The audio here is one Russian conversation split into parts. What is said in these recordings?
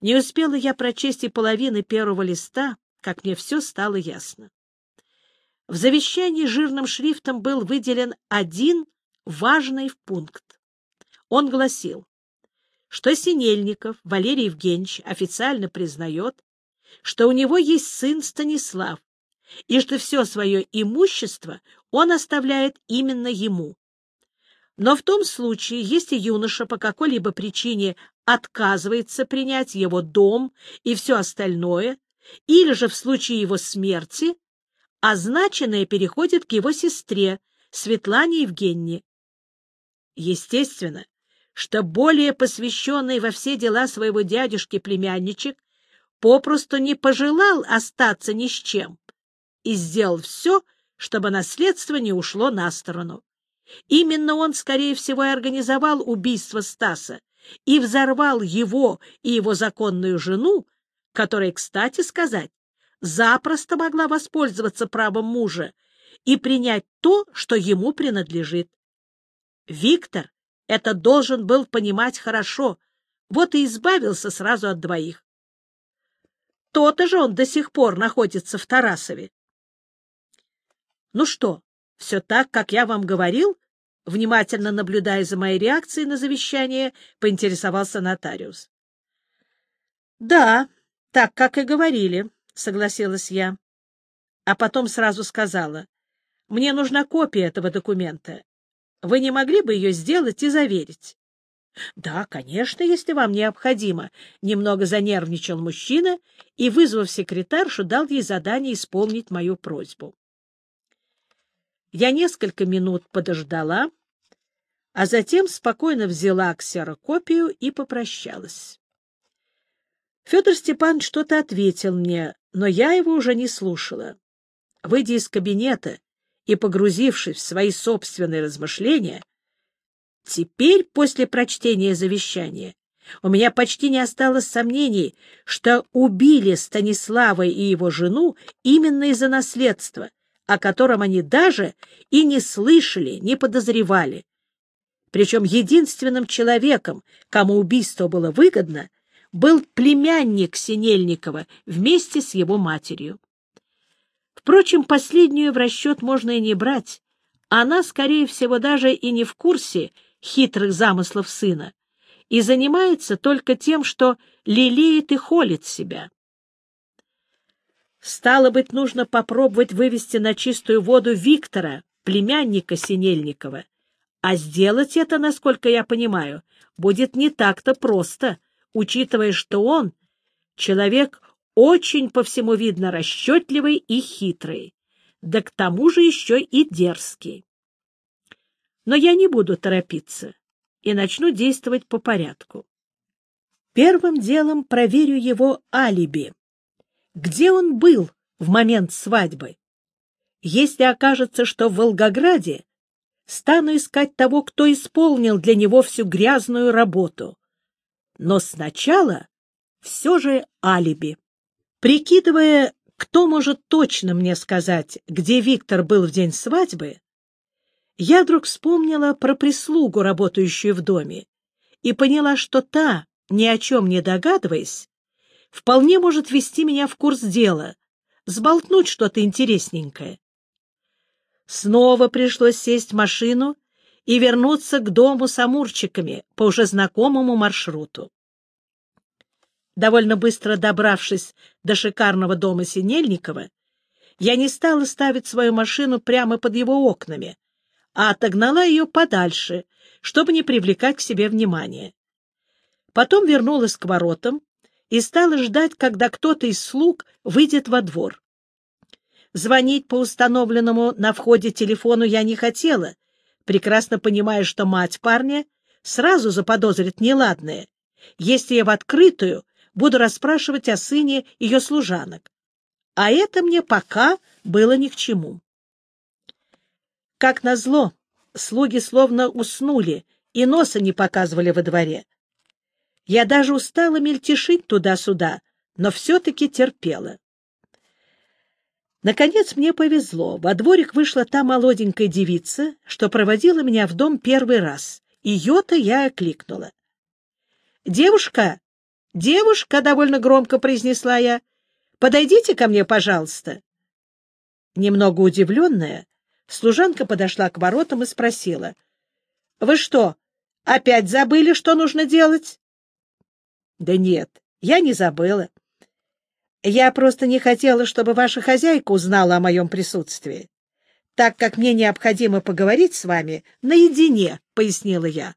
Не успела я прочесть и половины первого листа, как мне все стало ясно. В завещании жирным шрифтом был выделен один важный пункт. Он гласил, что Синельников Валерий Евгеньевич официально признает, что у него есть сын Станислав, и что все свое имущество он оставляет именно ему. Но в том случае, если юноша по какой-либо причине отказывается принять его дом и все остальное, или же в случае его смерти, означенное переходит к его сестре, Светлане Евгеньевне. Естественно, что более посвященный во все дела своего дядюшки племянничек попросту не пожелал остаться ни с чем и сделал все, чтобы наследство не ушло на сторону. Именно он, скорее всего, и организовал убийство Стаса и взорвал его и его законную жену, которая, кстати сказать, запросто могла воспользоваться правом мужа и принять то, что ему принадлежит. Виктор это должен был понимать хорошо, вот и избавился сразу от двоих. То-то же он до сих пор находится в Тарасове. — Ну что, все так, как я вам говорил? Внимательно наблюдая за моей реакцией на завещание, поинтересовался нотариус. — Да, так, как и говорили, — согласилась я. А потом сразу сказала. — Мне нужна копия этого документа. Вы не могли бы ее сделать и заверить? — Да, конечно, если вам необходимо. Немного занервничал мужчина и, вызвав секретаршу, дал ей задание исполнить мою просьбу. Я несколько минут подождала, а затем спокойно взяла ксерокопию и попрощалась. Федор Степан что-то ответил мне, но я его уже не слушала. Выйдя из кабинета и погрузившись в свои собственные размышления, теперь, после прочтения завещания, у меня почти не осталось сомнений, что убили Станислава и его жену именно из-за наследства, о котором они даже и не слышали, не подозревали. Причем единственным человеком, кому убийство было выгодно, был племянник Синельникова вместе с его матерью. Впрочем, последнюю в расчет можно и не брать. Она, скорее всего, даже и не в курсе хитрых замыслов сына и занимается только тем, что лелеет и холит себя. Стало быть, нужно попробовать вывести на чистую воду Виктора, племянника Синельникова. А сделать это, насколько я понимаю, будет не так-то просто, учитывая, что он — человек очень, по всему видно, расчетливый и хитрый, да к тому же еще и дерзкий. Но я не буду торопиться и начну действовать по порядку. Первым делом проверю его алиби. Где он был в момент свадьбы? Если окажется, что в Волгограде, стану искать того, кто исполнил для него всю грязную работу. Но сначала все же алиби. Прикидывая, кто может точно мне сказать, где Виктор был в день свадьбы, я вдруг вспомнила про прислугу, работающую в доме, и поняла, что та, ни о чем не догадываясь, вполне может ввести меня в курс дела, сболтнуть что-то интересненькое. Снова пришлось сесть в машину и вернуться к дому с амурчиками по уже знакомому маршруту. Довольно быстро добравшись до шикарного дома Синельникова, я не стала ставить свою машину прямо под его окнами, а отогнала ее подальше, чтобы не привлекать к себе внимания. Потом вернулась к воротам и стала ждать, когда кто-то из слуг выйдет во двор. Звонить по установленному на входе телефону я не хотела, прекрасно понимая, что мать парня сразу заподозрит неладное, если я в открытую буду расспрашивать о сыне ее служанок. А это мне пока было ни к чему. Как назло, слуги словно уснули и носа не показывали во дворе. Я даже устала мельтешить туда-сюда, но все-таки терпела. Наконец мне повезло. Во дворик вышла та молоденькая девица, что проводила меня в дом первый раз. Ее-то я окликнула. — Девушка, Девушка, — довольно громко произнесла я, — подойдите ко мне, пожалуйста. Немного удивленная, служанка подошла к воротам и спросила. — Вы что, опять забыли, что нужно делать? — Да нет, я не забыла. Я просто не хотела, чтобы ваша хозяйка узнала о моем присутствии, так как мне необходимо поговорить с вами наедине, — пояснила я.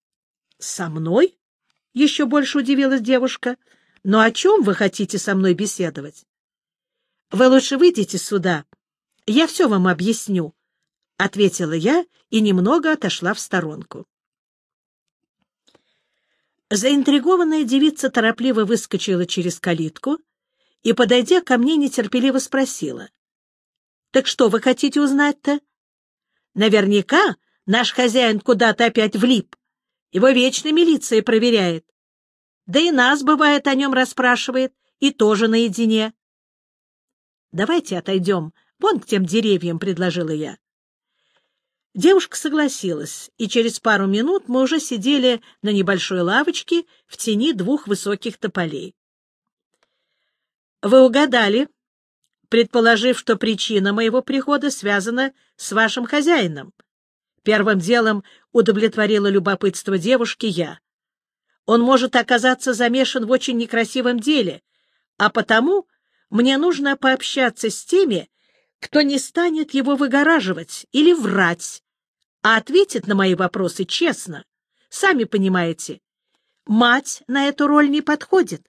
— Со мной? — еще больше удивилась девушка. — Но о чем вы хотите со мной беседовать? — Вы лучше выйдите сюда. Я все вам объясню, — ответила я и немного отошла в сторонку. Заинтригованная девица торопливо выскочила через калитку и, подойдя ко мне, нетерпеливо спросила. — Так что вы хотите узнать-то? Наверняка наш хозяин куда-то опять влип. Его вечно милиция проверяет. Да и нас, бывает, о нем расспрашивает, и тоже наедине. — Давайте отойдем, вон к тем деревьям, — предложила я. Девушка согласилась, и через пару минут мы уже сидели на небольшой лавочке в тени двух высоких тополей. «Вы угадали, предположив, что причина моего прихода связана с вашим хозяином. Первым делом удовлетворила любопытство девушки я. Он может оказаться замешан в очень некрасивом деле, а потому мне нужно пообщаться с теми, кто не станет его выгораживать или врать, а ответит на мои вопросы честно. Сами понимаете, мать на эту роль не подходит.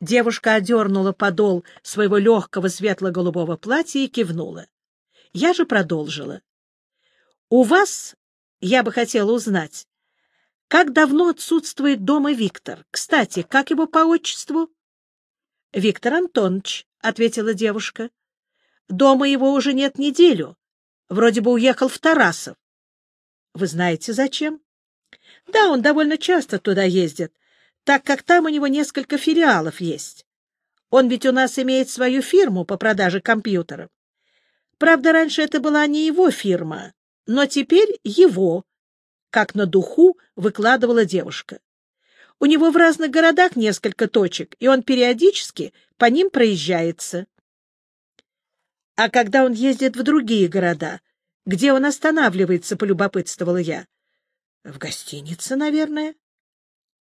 Девушка одернула подол своего легкого светло-голубого платья и кивнула. Я же продолжила. «У вас, я бы хотела узнать, как давно отсутствует дома Виктор? Кстати, как его по отчеству?» «Виктор Антонович», — ответила девушка. «Дома его уже нет неделю. Вроде бы уехал в Тарасов. Вы знаете, зачем? Да, он довольно часто туда ездит, так как там у него несколько филиалов есть. Он ведь у нас имеет свою фирму по продаже компьютеров. Правда, раньше это была не его фирма, но теперь его, как на духу выкладывала девушка. У него в разных городах несколько точек, и он периодически по ним проезжается. А когда он ездит в другие города, где он останавливается, полюбопытствовала я. В гостинице, наверное.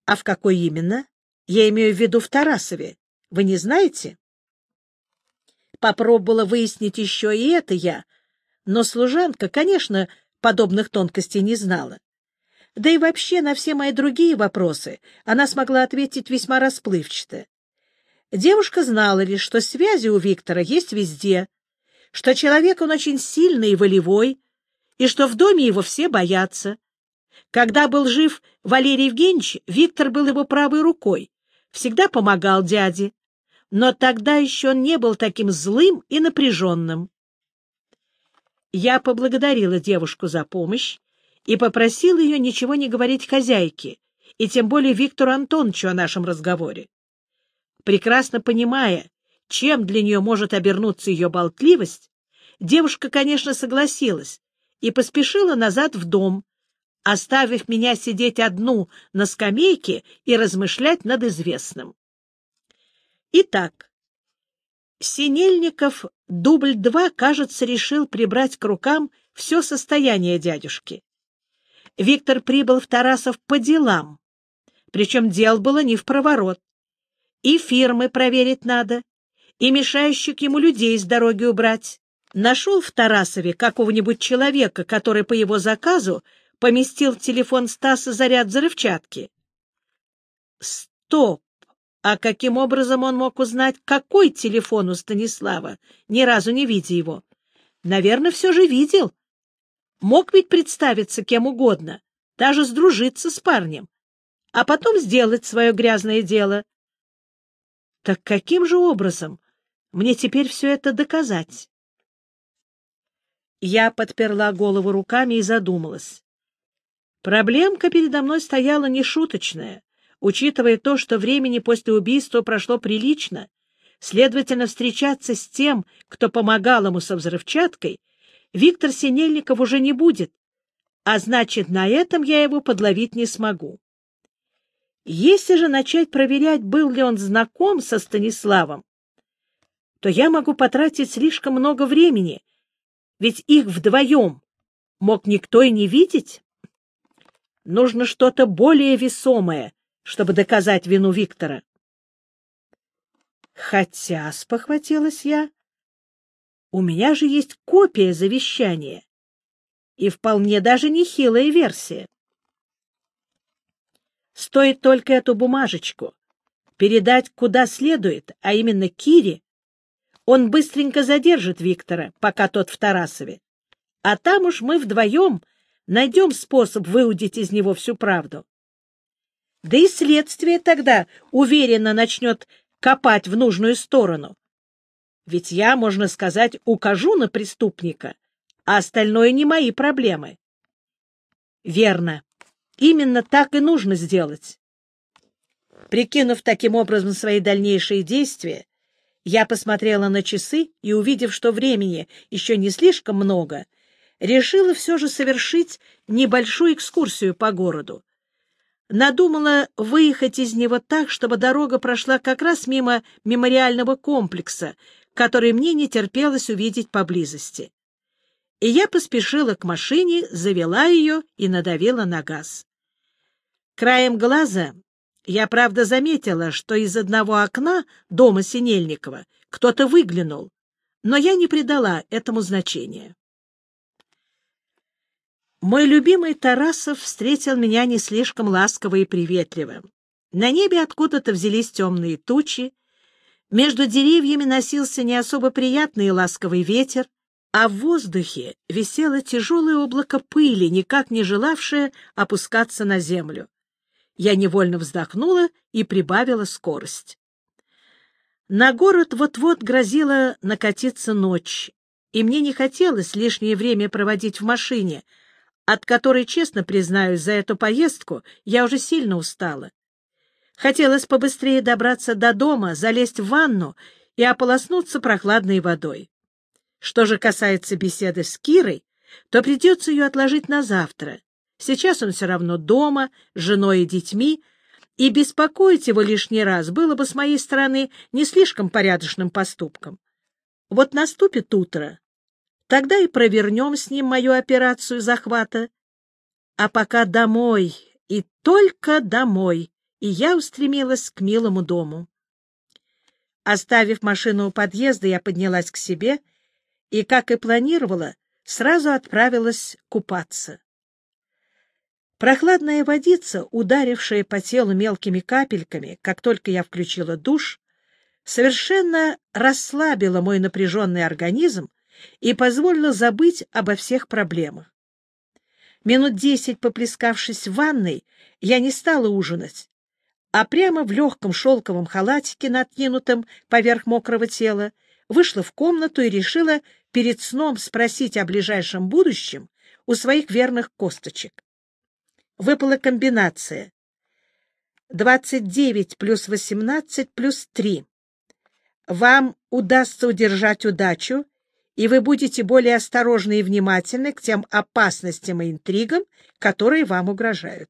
А в какой именно? Я имею в виду в Тарасове. Вы не знаете? Попробовала выяснить еще и это я, но служанка, конечно, подобных тонкостей не знала. Да и вообще на все мои другие вопросы она смогла ответить весьма расплывчато. Девушка знала лишь, что связи у Виктора есть везде, что человек он очень сильный и волевой, и что в доме его все боятся. Когда был жив Валерий Евгеньевич, Виктор был его правой рукой, всегда помогал дяде, но тогда еще он не был таким злым и напряженным. Я поблагодарила девушку за помощь и попросила ее ничего не говорить хозяйке, и тем более Виктору Антоновичу о нашем разговоре. Прекрасно понимая, чем для нее может обернуться ее болтливость, девушка, конечно, согласилась и поспешила назад в дом, оставив меня сидеть одну на скамейке и размышлять над известным. Итак, Синельников дубль два, кажется, решил прибрать к рукам все состояние дядюшки. Виктор прибыл в Тарасов по делам, причем дел было не в проворот. И фирмы проверить надо, и мешающих ему людей с дороги убрать. Нашел в Тарасове какого-нибудь человека, который по его заказу поместил в телефон Стаса заряд взрывчатки. Стоп! А каким образом он мог узнать, какой телефон у Станислава, ни разу не видя его? Наверное, все же видел. Мог ведь представиться кем угодно, даже сдружиться с парнем, а потом сделать свое грязное дело. Так каким же образом мне теперь все это доказать. Я подперла голову руками и задумалась. Проблемка передо мной стояла нешуточная, учитывая то, что времени после убийства прошло прилично. Следовательно, встречаться с тем, кто помогал ему со взрывчаткой, Виктор Синельников уже не будет, а значит, на этом я его подловить не смогу. Если же начать проверять, был ли он знаком со Станиславом, то я могу потратить слишком много времени, ведь их вдвоем мог никто и не видеть. Нужно что-то более весомое, чтобы доказать вину Виктора. Хотя, спохватилась я, у меня же есть копия завещания и вполне даже нехилая версия. Стоит только эту бумажечку передать куда следует, а именно Кире, он быстренько задержит Виктора, пока тот в Тарасове. А там уж мы вдвоем найдем способ выудить из него всю правду. Да и следствие тогда уверенно начнет копать в нужную сторону. Ведь я, можно сказать, укажу на преступника, а остальное не мои проблемы. Верно. Именно так и нужно сделать. Прикинув таким образом свои дальнейшие действия, я посмотрела на часы и, увидев, что времени еще не слишком много, решила все же совершить небольшую экскурсию по городу. Надумала выехать из него так, чтобы дорога прошла как раз мимо мемориального комплекса, который мне не терпелось увидеть поблизости. И я поспешила к машине, завела ее и надавила на газ. Краем глаза я, правда, заметила, что из одного окна дома Синельникова кто-то выглянул, но я не придала этому значения. Мой любимый Тарасов встретил меня не слишком ласково и приветливо. На небе откуда-то взялись темные тучи, между деревьями носился не особо приятный и ласковый ветер, а в воздухе висело тяжелое облако пыли, никак не желавшее опускаться на землю. Я невольно вздохнула и прибавила скорость. На город вот-вот грозила накатиться ночь, и мне не хотелось лишнее время проводить в машине — от которой, честно признаюсь, за эту поездку я уже сильно устала. Хотелось побыстрее добраться до дома, залезть в ванну и ополоснуться прохладной водой. Что же касается беседы с Кирой, то придется ее отложить на завтра. Сейчас он все равно дома, с женой и детьми, и беспокоить его лишний раз было бы с моей стороны не слишком порядочным поступком. Вот наступит утро, Тогда и провернем с ним мою операцию захвата. А пока домой, и только домой, и я устремилась к милому дому. Оставив машину у подъезда, я поднялась к себе и, как и планировала, сразу отправилась купаться. Прохладная водица, ударившая по телу мелкими капельками, как только я включила душ, совершенно расслабила мой напряженный организм и позволила забыть обо всех проблемах. Минут десять поплескавшись в ванной, я не стала ужинать, а прямо в легком шелковом халатике, накинутом поверх мокрого тела, вышла в комнату и решила перед сном спросить о ближайшем будущем у своих верных косточек. Выпала комбинация. 29 плюс 18 плюс 3. Вам удастся удержать удачу и вы будете более осторожны и внимательны к тем опасностям и интригам, которые вам угрожают.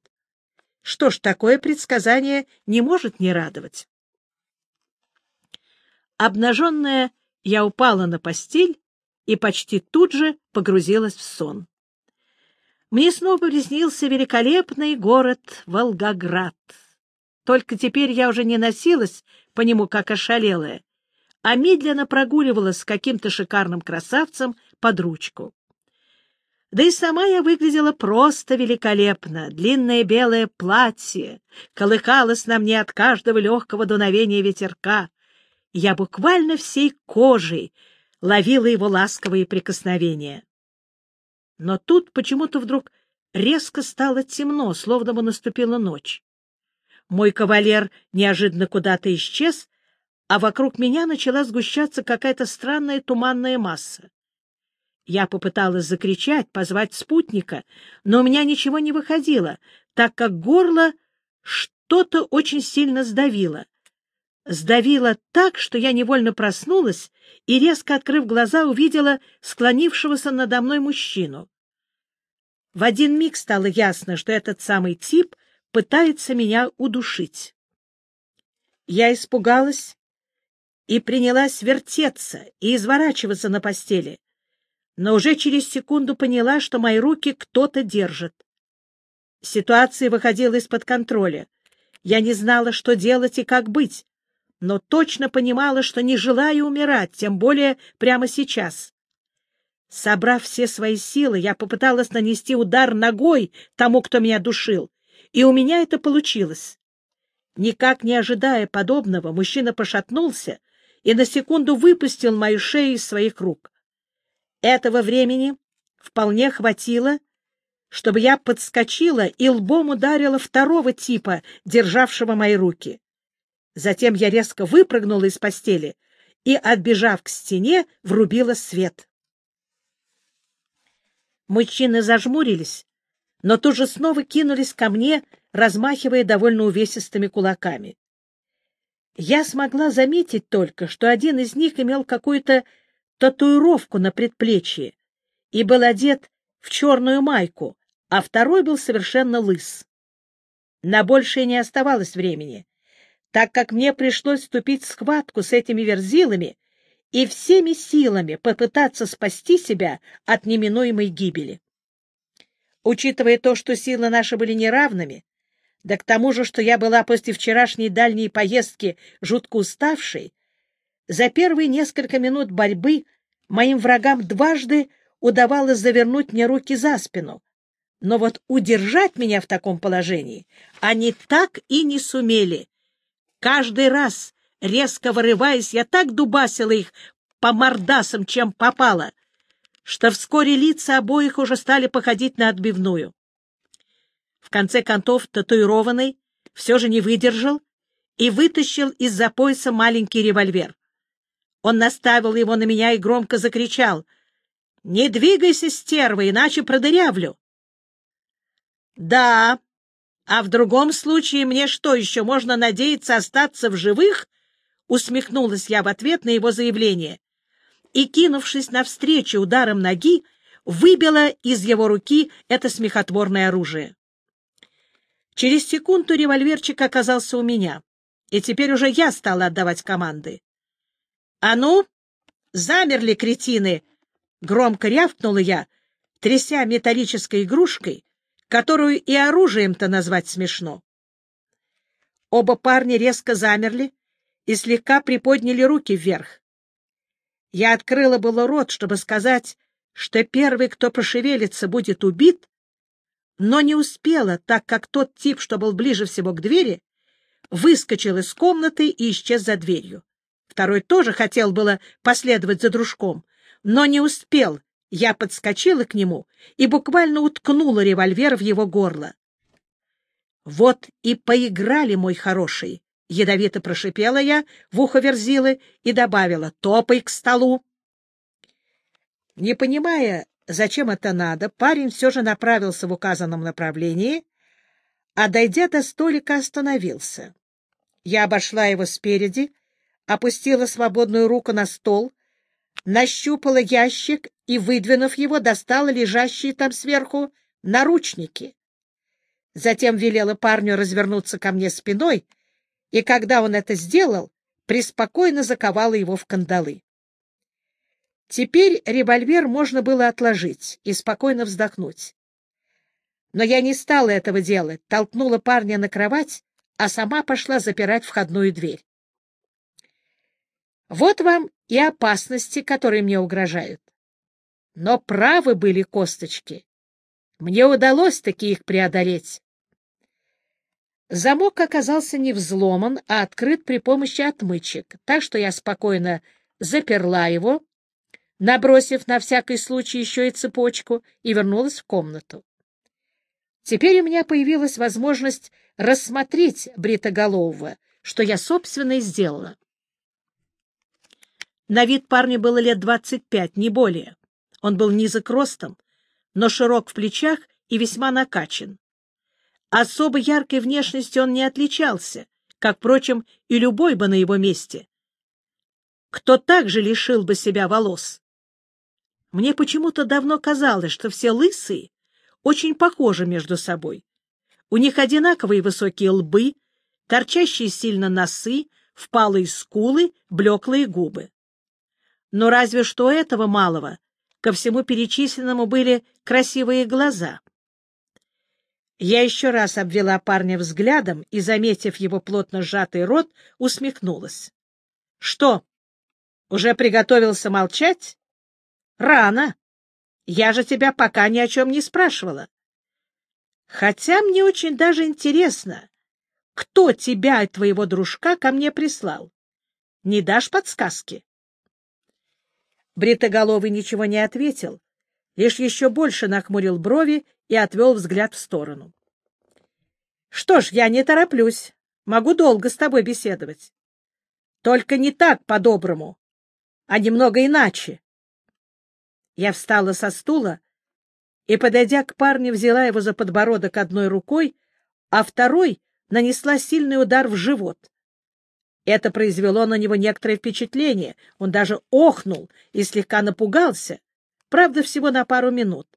Что ж, такое предсказание не может не радовать. Обнаженная, я упала на постель и почти тут же погрузилась в сон. Мне снова приснился великолепный город Волгоград. Только теперь я уже не носилась по нему, как ошалелая, а медленно прогуливалась с каким-то шикарным красавцем под ручку. Да и сама я выглядела просто великолепно. Длинное белое платье колыхалось на мне от каждого легкого дуновения ветерка. Я буквально всей кожей ловила его ласковые прикосновения. Но тут почему-то вдруг резко стало темно, словно бы наступила ночь. Мой кавалер неожиданно куда-то исчез, а вокруг меня начала сгущаться какая-то странная туманная масса. Я попыталась закричать, позвать спутника, но у меня ничего не выходило, так как горло что-то очень сильно сдавило. Сдавило так, что я невольно проснулась и, резко открыв глаза, увидела склонившегося надо мной мужчину. В один миг стало ясно, что этот самый тип пытается меня удушить. Я испугалась и принялась вертеться и изворачиваться на постели, но уже через секунду поняла, что мои руки кто-то держит. Ситуация выходила из-под контроля. Я не знала, что делать и как быть, но точно понимала, что не желаю умирать, тем более прямо сейчас. Собрав все свои силы, я попыталась нанести удар ногой тому, кто меня душил, и у меня это получилось. Никак не ожидая подобного, мужчина пошатнулся и на секунду выпустил мою шею из своих рук. Этого времени вполне хватило, чтобы я подскочила и лбом ударила второго типа, державшего мои руки. Затем я резко выпрыгнула из постели и, отбежав к стене, врубила свет. Мужчины зажмурились, но тут же снова кинулись ко мне, размахивая довольно увесистыми кулаками. Я смогла заметить только, что один из них имел какую-то татуировку на предплечье и был одет в черную майку, а второй был совершенно лыс. На большее не оставалось времени, так как мне пришлось вступить в схватку с этими верзилами и всеми силами попытаться спасти себя от неминуемой гибели. Учитывая то, что силы наши были неравными, да к тому же, что я была после вчерашней дальней поездки жутко уставшей, за первые несколько минут борьбы моим врагам дважды удавалось завернуть мне руки за спину, но вот удержать меня в таком положении они так и не сумели. Каждый раз Резко вырываясь, я так дубасила их по мордасам, чем попало, что вскоре лица обоих уже стали походить на отбивную. В конце концов татуированный все же не выдержал и вытащил из-за пояса маленький револьвер. Он наставил его на меня и громко закричал «Не двигайся, стерва, иначе продырявлю!» «Да, а в другом случае мне что, еще можно надеяться остаться в живых?» усмехнулась я в ответ на его заявление и, кинувшись навстречу ударом ноги, выбила из его руки это смехотворное оружие. Через секунду револьверчик оказался у меня, и теперь уже я стала отдавать команды. — А ну, замерли, кретины! — громко рявкнула я, тряся металлической игрушкой, которую и оружием-то назвать смешно. Оба парня резко замерли, и слегка приподняли руки вверх. Я открыла было рот, чтобы сказать, что первый, кто пошевелится, будет убит, но не успела, так как тот тип, что был ближе всего к двери, выскочил из комнаты и исчез за дверью. Второй тоже хотел было последовать за дружком, но не успел. Я подскочила к нему и буквально уткнула револьвер в его горло. Вот и поиграли, мой хороший. Ядовито прошипела я в ухо Верзилы и добавила «Топай к столу!». Не понимая, зачем это надо, парень все же направился в указанном направлении, а, дойдя до столика, остановился. Я обошла его спереди, опустила свободную руку на стол, нащупала ящик и, выдвинув его, достала лежащие там сверху наручники. Затем велела парню развернуться ко мне спиной — и когда он это сделал, преспокойно заковала его в кандалы. Теперь револьвер можно было отложить и спокойно вздохнуть. Но я не стала этого делать, толкнула парня на кровать, а сама пошла запирать входную дверь. Вот вам и опасности, которые мне угрожают. Но правы были косточки. Мне удалось таки их преодолеть. Замок оказался не взломан, а открыт при помощи отмычек, так что я спокойно заперла его, набросив на всякий случай еще и цепочку, и вернулась в комнату. Теперь у меня появилась возможность рассмотреть бритоголового, что я, собственно, и сделала. На вид парня было лет двадцать пять, не более. Он был низок ростом, но широк в плечах и весьма накачан. Особо яркой внешностью он не отличался, как, впрочем, и любой бы на его месте. Кто также лишил бы себя волос? Мне почему-то давно казалось, что все лысые очень похожи между собой. У них одинаковые высокие лбы, торчащие сильно носы, впалые скулы, блеклые губы. Но разве что этого малого ко всему перечисленному были красивые глаза. Я еще раз обвела парня взглядом и, заметив его плотно сжатый рот, усмехнулась. — Что, уже приготовился молчать? — Рано. Я же тебя пока ни о чем не спрашивала. Хотя мне очень даже интересно, кто тебя и твоего дружка ко мне прислал. Не дашь подсказки? Бритоголовый ничего не ответил, лишь еще больше нахмурил брови и отвел взгляд в сторону. — Что ж, я не тороплюсь. Могу долго с тобой беседовать. Только не так по-доброму, а немного иначе. Я встала со стула и, подойдя к парню, взяла его за подбородок одной рукой, а второй нанесла сильный удар в живот. Это произвело на него некоторое впечатление. Он даже охнул и слегка напугался, правда, всего на пару минут,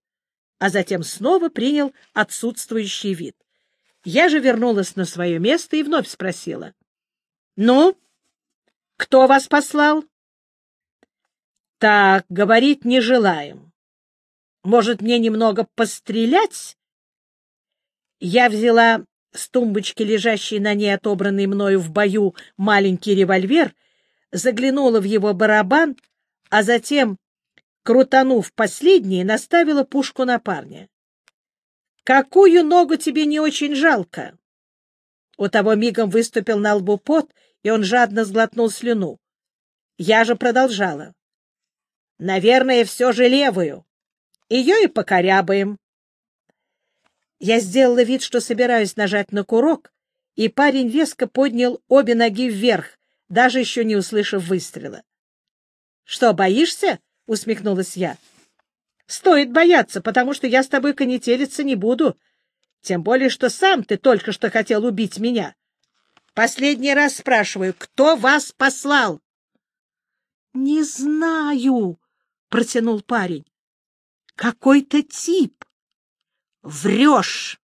а затем снова принял отсутствующий вид. Я же вернулась на свое место и вновь спросила. — Ну, кто вас послал? Так, говорить не желаем. Может, мне немного пострелять? Я взяла с тумбочки, лежащей на ней отобранный мною в бою маленький револьвер, заглянула в его барабан, а затем, крутанув последний, наставила пушку на парня. — Какую ногу тебе не очень жалко? У того мигом выступил на лбу пот, и он жадно сглотнул слюну. Я же продолжала. Наверное, все же левую. Ее и покорябаем. Я сделала вид, что собираюсь нажать на курок, и парень резко поднял обе ноги вверх, даже еще не услышав выстрела. — Что, боишься? — усмехнулась я. — Стоит бояться, потому что я с тобой конетелиться не буду, тем более, что сам ты только что хотел убить меня. Последний раз спрашиваю, кто вас послал? — Не знаю, протянул парень. Какой-то тип. Врешь!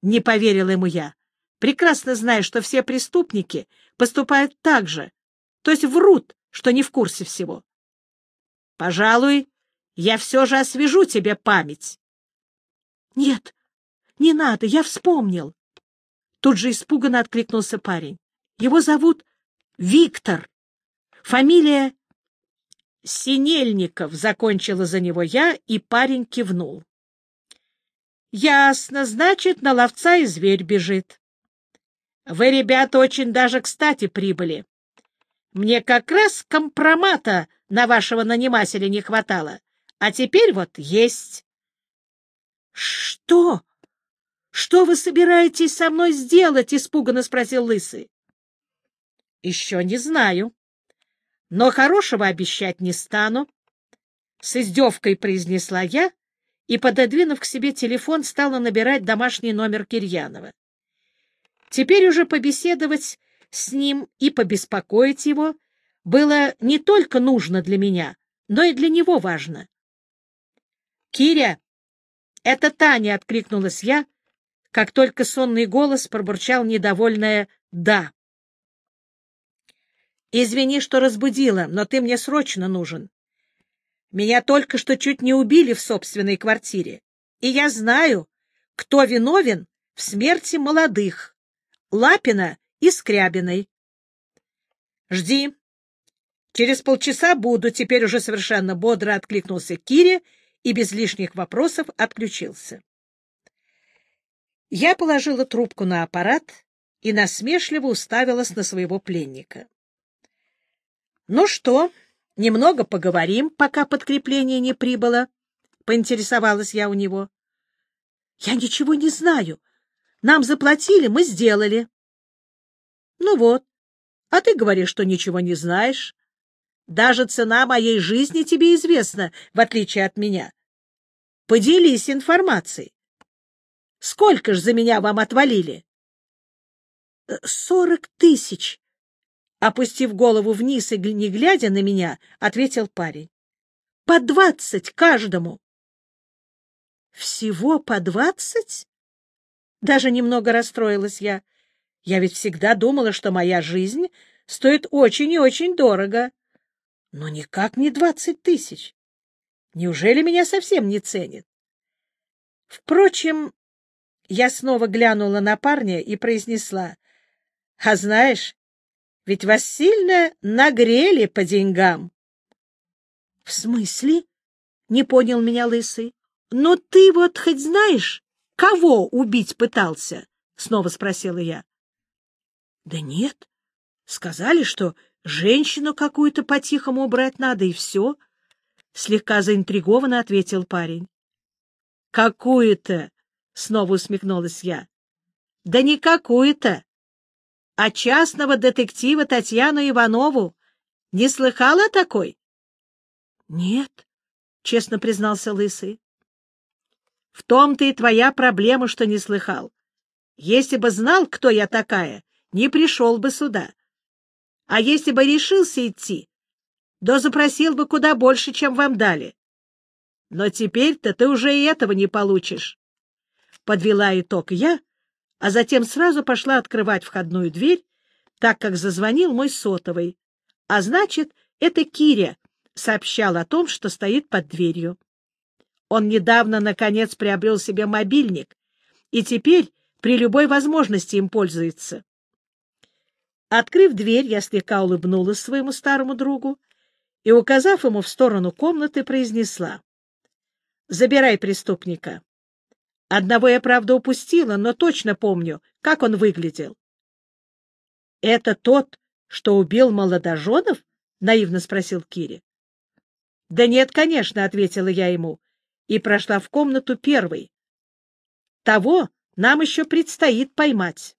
Не поверила ему я. Прекрасно знаю, что все преступники поступают так же, то есть врут, что не в курсе всего. Пожалуй, я все же освежу тебе память. Нет, не надо, я вспомнил. Тут же испуганно откликнулся парень. Его зовут Виктор. Фамилия Синельников, закончила за него я, и парень кивнул. Ясно, значит, на ловца и зверь бежит. Вы, ребята, очень даже кстати прибыли. Мне как раз компромата на вашего нанимателя не хватало, а теперь вот есть. — Что? Что вы собираетесь со мной сделать? — испуганно спросил Лысый. — Еще не знаю. Но хорошего обещать не стану. С издевкой произнесла я и, пододвинув к себе телефон, стала набирать домашний номер Кирьянова. Теперь уже побеседовать с ним и побеспокоить его было не только нужно для меня, но и для него важно. «Киря, это Таня!» — откликнулась я, как только сонный голос пробурчал недовольное «да». Извини, что разбудила, но ты мне срочно нужен. Меня только что чуть не убили в собственной квартире, и я знаю, кто виновен в смерти молодых — Лапина и Скрябиной. Жди. Через полчаса буду, теперь уже совершенно бодро откликнулся Кире и без лишних вопросов отключился. Я положила трубку на аппарат и насмешливо уставилась на своего пленника. Ну что, немного поговорим, пока подкрепление не прибыло? Поинтересовалась я у него. Я ничего не знаю. Нам заплатили, мы сделали. Ну вот, а ты говоришь, что ничего не знаешь. Даже цена моей жизни тебе известна, в отличие от меня. Поделись информацией. Сколько ж за меня вам отвалили? Сорок тысяч, Опустив голову вниз и не глядя на меня, ответил парень. — По двадцать каждому. — Всего по двадцать? Даже немного расстроилась я. Я ведь всегда думала, что моя жизнь стоит очень и очень дорого. Но никак не двадцать тысяч. Неужели меня совсем не ценят? Впрочем, я снова глянула на парня и произнесла. — А знаешь, ведь вас сильно нагрели по деньгам. — В смысле? — не понял меня лысый. — Но ты вот хоть знаешь, кого убить пытался? — снова спросила я. — Да нет. Сказали, что женщину какую-то по-тихому убрать надо, и все. Слегка заинтригованно ответил парень. — Какую-то? — снова усмехнулась я. — Да не какую-то, а частного детектива Татьяну Иванову. Не слыхала такой? — Нет, — честно признался Лысый. — В том-то и твоя проблема, что не слыхал. Если бы знал, кто я такая, не пришел бы сюда. А если бы решился идти, то запросил бы куда больше, чем вам дали. Но теперь-то ты уже и этого не получишь. Подвела итог я, а затем сразу пошла открывать входную дверь, так как зазвонил мой сотовый. А значит, это Киря сообщал о том, что стоит под дверью. Он недавно, наконец, приобрел себе мобильник, и теперь при любой возможности им пользуется. Открыв дверь, я слегка улыбнулась своему старому другу и, указав ему в сторону комнаты, произнесла. — Забирай преступника. Одного я, правда, упустила, но точно помню, как он выглядел. — Это тот, что убил молодоженов? — наивно спросил Кири. — Да нет, конечно, — ответила я ему, и прошла в комнату первой. Того нам еще предстоит поймать.